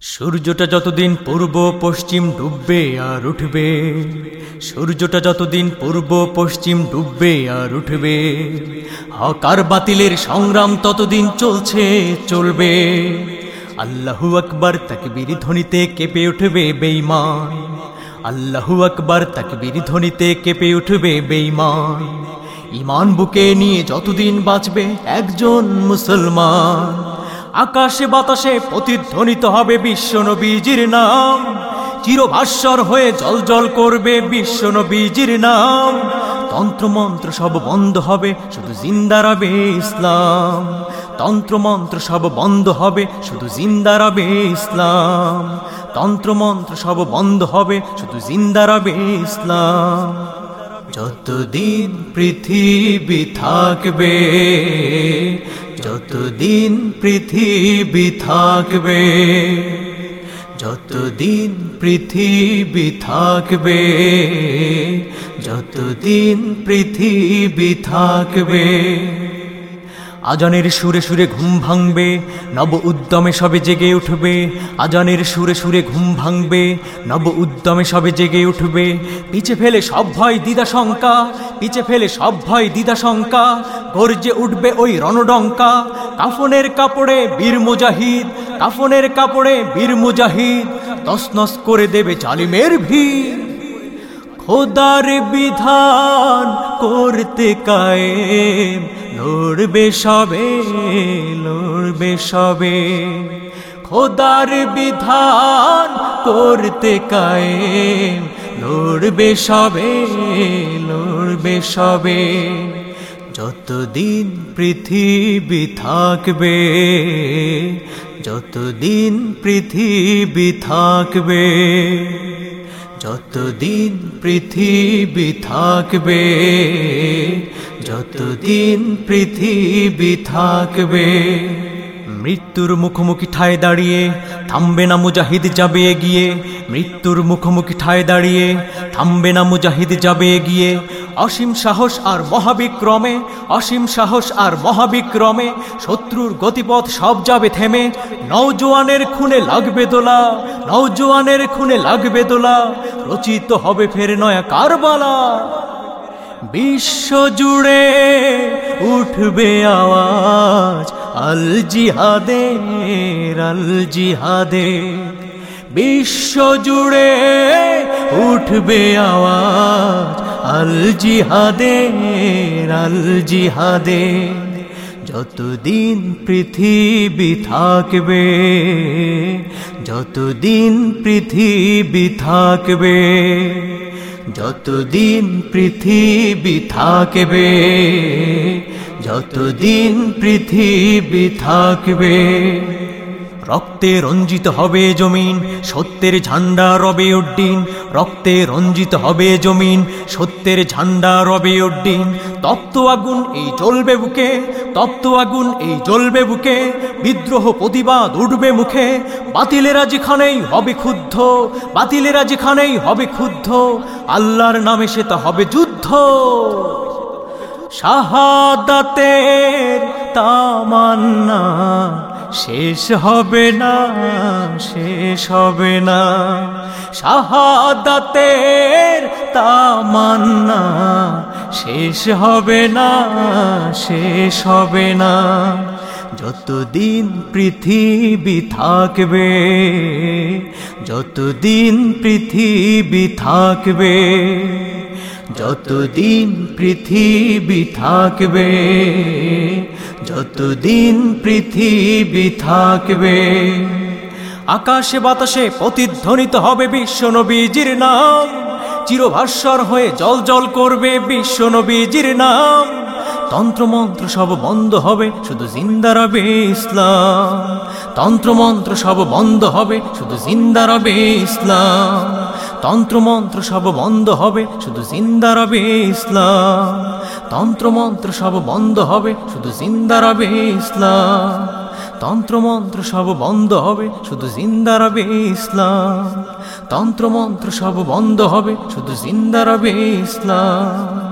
সূর্যটা যতদিন পূর্ব পশ্চিম ডুববে আর উঠবে, সূর্যটা যতদিন পূর্ব পশ্চিম ডুববে আর উঠবে, হকার বাতিলের সংগ্রাম ততদিন চলছে, চলবে। আল্লাহু আকবার তাকবীর ধ্বনিতে কেঁপে উঠবে বেঈমান। আল্লাহু আকবার তাকবীর ধ্বনিতে কেঁপে উঠবে বেঈমান। ইমান বুকে নিয়ে যতদিন বাঁচবে একজন মুসলমান। আকাশে বাতাসে প্রতিধ্বনিত হবে বিশ্ব নবীজির নাম। চিরভাস্বর হয়ে জল জল করবে বিশ্ব নবীজির নাম। তন্ত্রমন্ত্র সব বন্ধ হবে, শুধু জিন্দা রবে ইসলাম। তন্ত্রমন্ত্র সব বন্ধ হবে, শুধু জিন্দা রবে ইসলাম। তন্ত্রমন্ত্র সব বন্ধ হবে, শুধু জিন্দা রবে ইসলাম। যতদিন পৃথিবী থাকবে যতদিন পৃথিবী থাকবে যতদিন পৃথিবী থাকবে যতদিন পৃথিবী থাকবে আজানের সুরে সুরে ঘুম ভাঙবে, নব উদ্যমে সবে জেগে উঠবে। আজানের সুরে সুরে ঘুম ভাঙবে, নব উদ্যমে সবে জেগে উঠবে। পিছে ফেলে সব ভয় দিদা শঙ্কা, পিছে ফেলে সব ভয় দিদা শঙ্কা। গর্জে উঠবে ওই রণডঙ্কা। কাফনের কাপড়ে বীর মুজাহিদ, কাফনের কাপড়ে বীর মুজাহিদ। তসনস করে দেবে জালিমের ভিড়। খোদার বিধান করতে কায়েম। লড়বে সবে লড়বে সবে। খোদার বিধান করতে কায়েম। লড়বে সবে লড়বে সবে। যতদিন পৃথিবী থাকবে, যতদিন পৃথিবী থাকবে যতদিন পৃথিবী থাকবে, যতদিন পৃথিবী থাকবে, মৃত্যুর মুখোমুখি ঠায় দাঁড়িয়ে থামবে না মুজাহিদ যাবে এগিয়ে, মৃত্যুর মুখোমুখি ঠায় দাঁড়িয়ে থামবে না মুজাহিদ যাবে এগিয়ে অসীম সাহস আর মহাবিক্রমে, অসীম সাহস আর মহাবিক্রমে, শত্রুর গতিপথ সব যাবে থেমে নৌজোয়ানের খুনে লাগবে দোলা নৌজোয়ানের খুনে লাগবে দোলা, রচিত হবে ফের নয়া কারবালা। বিশ্ব জুড়ে উঠবে আওয়াজ আল জিহাদে আল জিহাদে বিশ্ব জুড়ে উঠবে আওয়াজ আল জিহাদে আল জিহাদে যতদিন পৃথিবী থাকবে, যতদিন পৃথিবী থাকবে, যতদিন পৃথিবী থাকবে, যতদিন পৃথিবী থাকবে। রক্তে রঞ্জিত হবে জমিন, সত্যের ঝান্ডা রবে উড্ডিন। রক্তে রঞ্জিত হবে জমিন, সত্যের ঝান্ডা রবে উড্ডিন। তপ্ত আগুন এই জ্বলবে বুকে, তপ্ত আগুন এই জ্বলবে বুকে। বিদ্রোহ প্রতিবাদ উঠবে মুখে, বাতিলেরা যেখানেই হবে ক্ষুদ্ধ বাতিলেরা যেখানেই হবে ক্ষুদ্ধ আল্লাহর নামে সে তা হবে যুদ্ধ। শাহাদাতের তামান্না শেষ হবে না, শেষ হবে না। শাহাদাতের তামান্না, শেষ হবে না, শেষ হবে না। যতদিন পৃথিবী থাকবে, যতদিন পৃথিবী থাকবে, যতদিন পৃথিবী থাকবে যতদিন পৃথিবী থাকবে, আকাশে বাতাসে প্রতিধ্বনিত হবে বিশ্ব নবীজির নাম। চিরভাস্বর হয়ে জল জল করবে বিশ্ব নবীজির নাম। তন্ত্রমন্ত্র সব বন্ধ হবে, শুধু জিন্দা রবে ইসলাম। তন্ত্রমন্ত্র সব বন্ধ হবে, শুধু জিন্দা রবে ইসলাম। তন্ত্রমন্ত্র সব বন্ধ হবে, শুধু জিন্দা রবে ইসলাম। তন্ত্রমন্ত্র সব বন্ধ হবে, শুধু জিন্দা রবে ইসলাম। তন্ত্রমন্ত্র সব বন্ধ হবে, শুধু জিন্দা রবে ইসলাম। তন্ত্রমন্ত্র সব বন্ধ হবে, শুধু জিন্দা রবে ইসলাম।